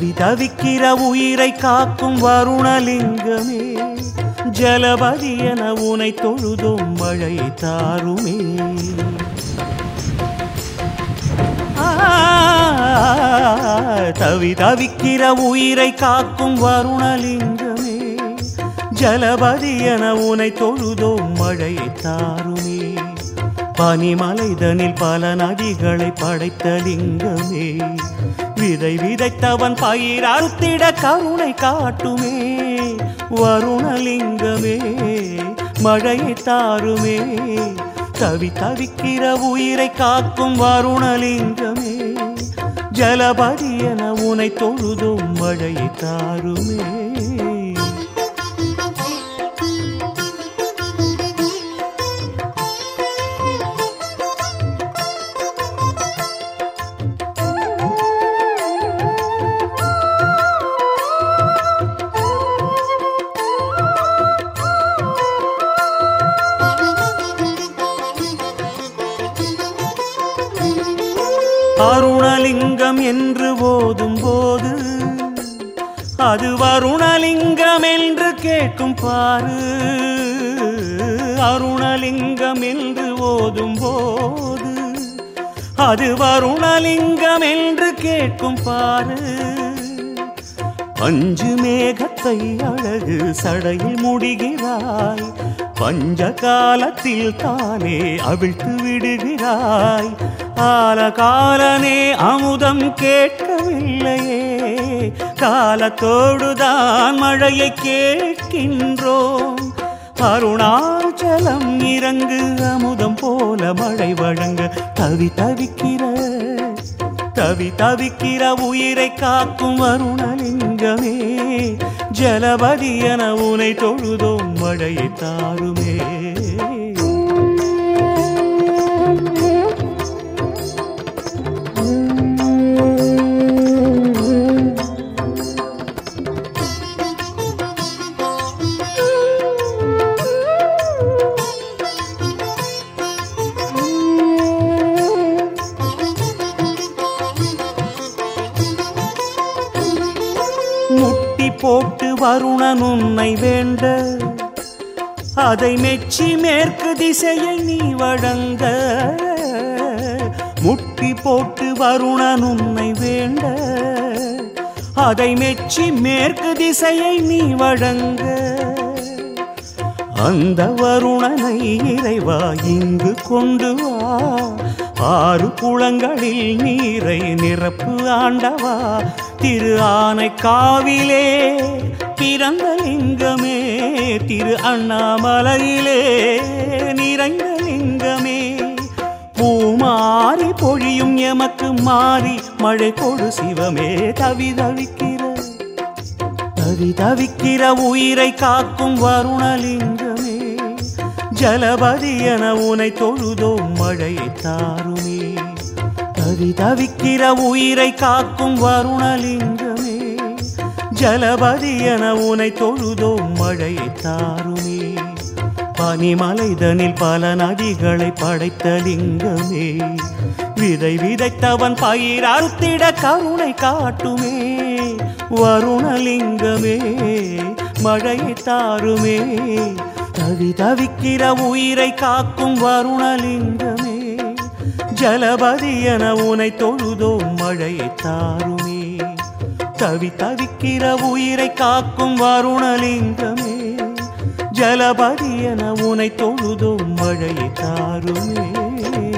தவி தவிக்கிற உயிரை காக்கும் வருணலிங்கமே. ஜலபதி என உனை தொழுதும் மழை தாருமே. ஆ, தவி தவிக்கிற உயிரை காக்கும் வருணலிங்கமே. ஜலபதி என உனை தொழுதும் மழை தாருமே. பனிமலைதனில் பல நதிகளை படைத்த லிங்கமே. விதை விதைத்தவன் பயிர் அறுத்திட கருணை காட்டுமே. வருணலிங்கமே மழையை தாருமே. தவி தவிக்கிற உயிரை காக்கும் வருணலிங்கமே ஜலபதி என உனை தொழுதும் மழையை தாருமே. அருணலிங்கம் என்று ஓதும் போது அது வருணலிங்கம் என்று கேட்கும் பாரு அருணலிங்கம் என்று ஓதும் போது அது வருணலிங்கம் என்று கேட்கும் பாரு அஞ்சு மேகத்தை அழகு சடையில் முடிகிறாய் பஞ்ச காலத்தில் தானே அவிழ்த்து விடுகிறாய்? ஆல காலனே அமுதம் கேட்கவில்லையே. காலத்தோடுதான் மழையை கேட்கின்றோம். அருணாச்சலம் இறங்கு அமுதம் போல மழை வழங்க தவி தவிக்கிற தவி தவிக்கிற உயிரை காக்கும் அருணலிங்கமே. ஜலபதி என உனை தொழுதோம் மழையை தாருமே. போட்டு வருணன் உன்னை வேண்ட அதை மெச்சி மேற்கு திசையை நீ வழங்க. முட்டி போட்டு வருணன் உன்னை வேண்ட அதை மெச்சி மேற்கு திசையை நீ வழங்க. அந்த வருணனை இறைவா இங்கு கொண்டு வா. ஆறு குளங்களில் நீரை நிரப்பு ஆண்டவா. திரு ஆனைக்காவிலே பிறந்த லிங்கமே. திரு அண்ணாமலையிலே நிறைந்த லிங்கமே. பூமாரி பொழியும் எமக்கு மாறி மழை கொடு சிவமே. தவிதவிக்கிற தவிதவிக்கிற உயிரை காக்கும் வருணலிங்கம் ஜலபதி என உனை தொழுதோம் மழையை தாருமே. தவி தவிக்கிற உயிரை காக்கும் வருணலிங்கமே. ஜலபதி என உனை தொழுதோம் மழையை தாருமே. பனிமலைதனில் பல நதிகளை படைத்த லிங்கமே. விதை விதைத்தவன் பயிர் அறுத்திட கருணை காட்டுமே. வருணலிங்கமே மழையை தாருமே. தவி தவிக்கிற உயிரை காக்கும் வருணலிங்கமே. ஜலபதி என உனை தொழுதோம் மழையை தாருமே. தவி தவிக்கிற உயிரை காக்கும் வருணலிங்கமே. ஜலபதி என உனை தொழுதோம் மழையை தாருமே.